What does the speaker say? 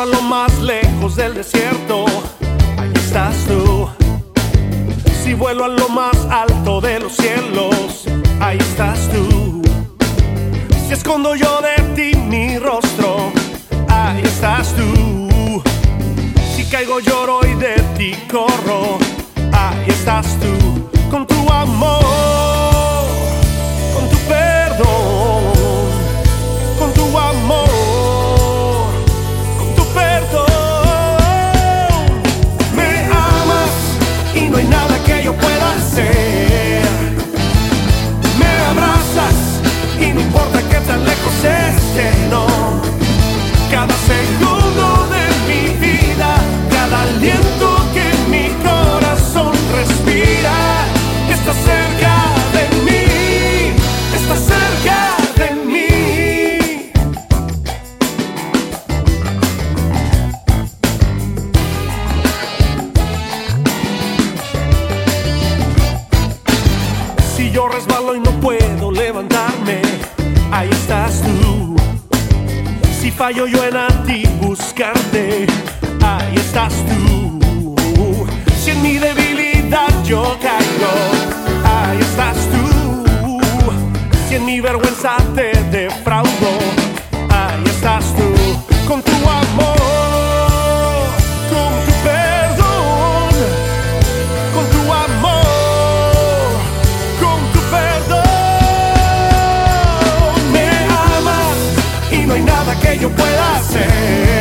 a lo más lejos del desierto, ahí estás tú. Si vuelo a lo más alto de los cielos, ahí estás tú. Si escondo yo de ti mi rostro, ahí estás tú. Si caigo lloro y de ti corro, ahí estás tú. Con tu amor, fallo yo en a ti buscarte, ahí estás tú. Si en mi debilidad yo caigo, ahí estás tú. Si en mi vergüenza te defraudo, sei.